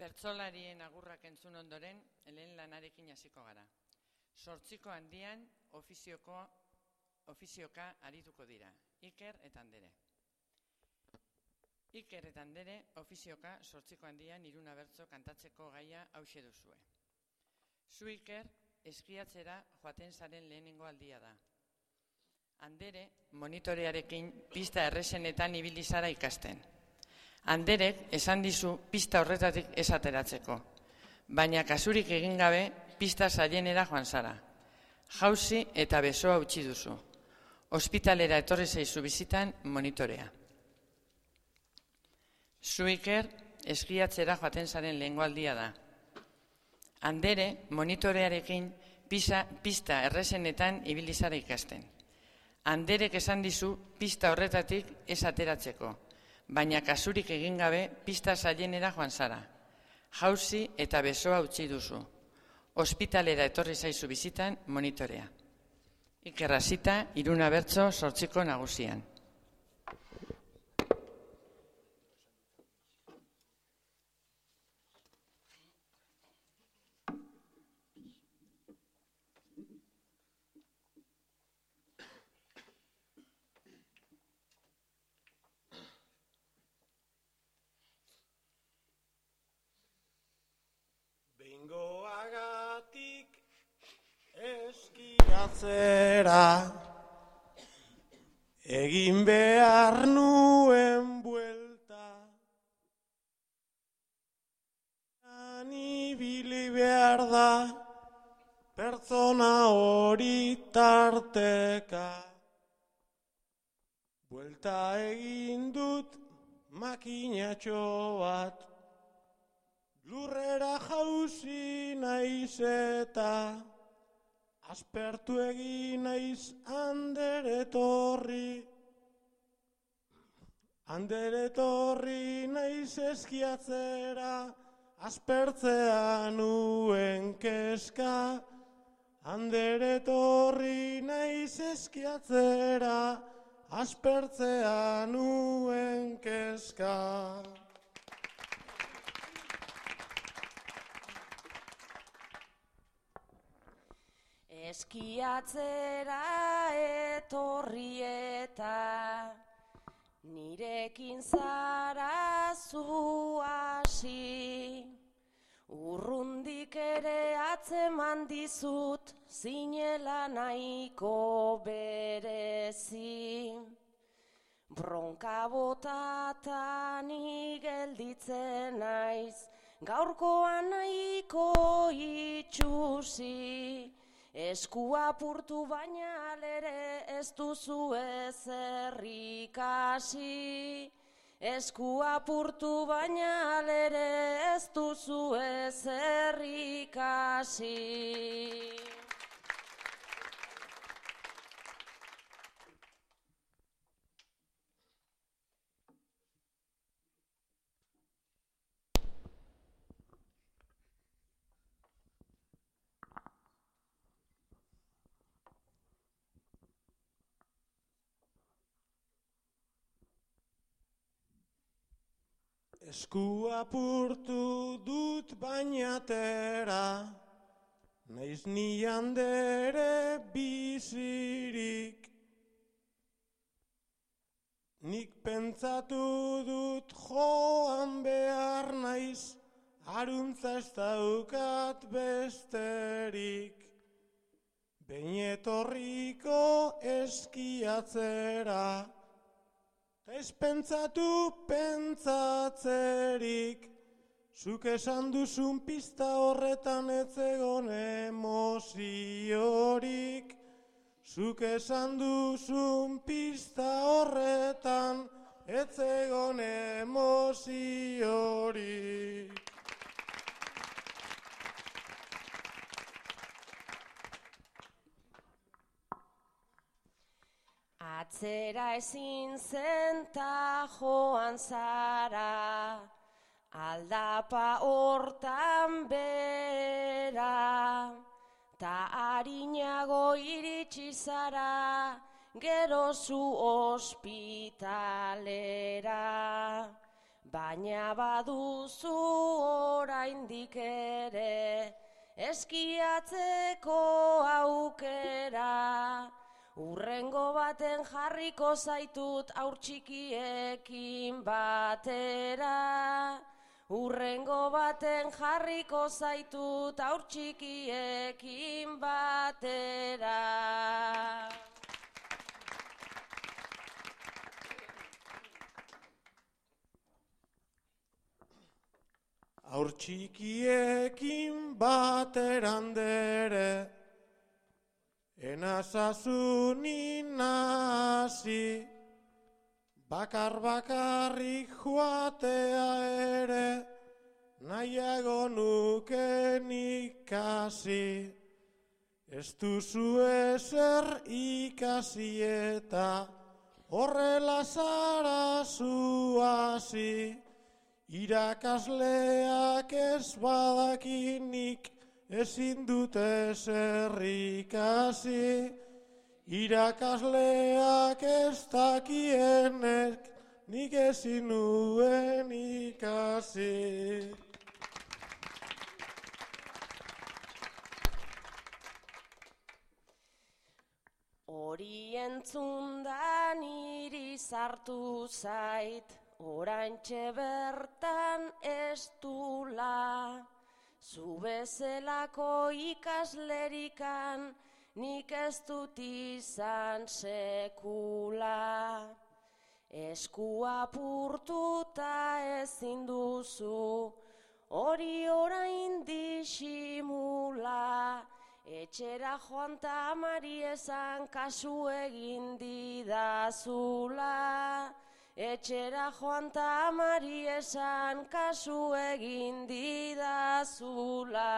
Bertzolarien agurrak entzun ondoren, lehen lanarekin hasiko gara. Sortziko handian ofizioko ofizioka arituko dira, Iker eta Andere. Iker eta Andere ofizioka sortziko handian iruna bertzo kantatzeko gaia hause duzue. Zu Iker eskiatzera joaten zaren lehenengo aldia da. Andere monitorearekin pista erresenetan ibili zara ikasten. Anderek esan dizu pista horretatik esateratzeko, baina kasurik egin gabe pista zailenera joan zara. Jauzi eta besoa utzi duzu. Hospitalera etorri zaizu bizitan monitorea. Zuiker eskiatzera joaten zaren lehengoaldia da. Andere monitorearekin pisa, pista erresenetan ibilizara ikasten. Anderek esan dizu pista horretatik esateratzeko baina kasurik egin gabe pista zailenera joan zara. Jauzi eta besoa utzi duzu. Hospitalera etorri zaizu bizitan monitorea. Ikerrazita, iruna bertso sortziko nagusian. Atzera egin behar nuen buelta. Ani bili behar da pertsona hori tarteka. Buelta egin dut makinatxo bat lurrera jauzi naizeta Aspertu egin naiz andere torri, andere torri naiz eskiatzera, aspertzea nuen keska, andere torri naiz eskiatzera, aspertzea nuen keska. Eskiatzera etorri eta nirekin zara zu hasi Urrundik ere atzeman dizut zinela nahiko berezi. Bronka botatan gelditzen naiz gaurkoan nahiko itxusi Eskua purtu baina alere ez duzu ezerrikasi. Eskua purtu baina alere ez duzu ezerrikasi. Esku apurtu dut bainatera, naiz ni handere bizirik. Nik pentsatu dut joan behar naiz, aruntza ez daukat besterik. Beinetorriko eskiatzera, Ez pentsatu pentsatzerik, zuk esan duzun pista horretan ez egon emoziorik. Zuk esan duzun pista horretan ez egon emoziorik. Atzera ezin zenta joan zara, aldapa hortan bera, ta harinago iritsi zara, gero zu ospitalera, baina baduzu oraindik ere, eskiatzeko aukera. Urrengo baten jarriko zaitut aur txikiekin batera. Urrengo baten jarriko zaitut aur txikiekin batera. Aur txikiekin baterandere, enazazu nasi, bakar bakarrik joatea ere, nahiago nuken ikasi. Ez duzu ezer ikasi eta horrela zara zuazi. Irakasleak ez badakinik ezin dute zerrikasi. Irakasleak ez dakienek nik ezin nuen ikasi. Hori entzundan niri sartu zait, oraintxe bertan ez dula. Zu bezelako ikaslerikan, nik ez dut izan sekula. Eskua purtuta ezin duzu, hori orain disimula. Etxera joan ta amari esan kasu egin didazula. Etxera joan ta amari esan kasu egin didazula.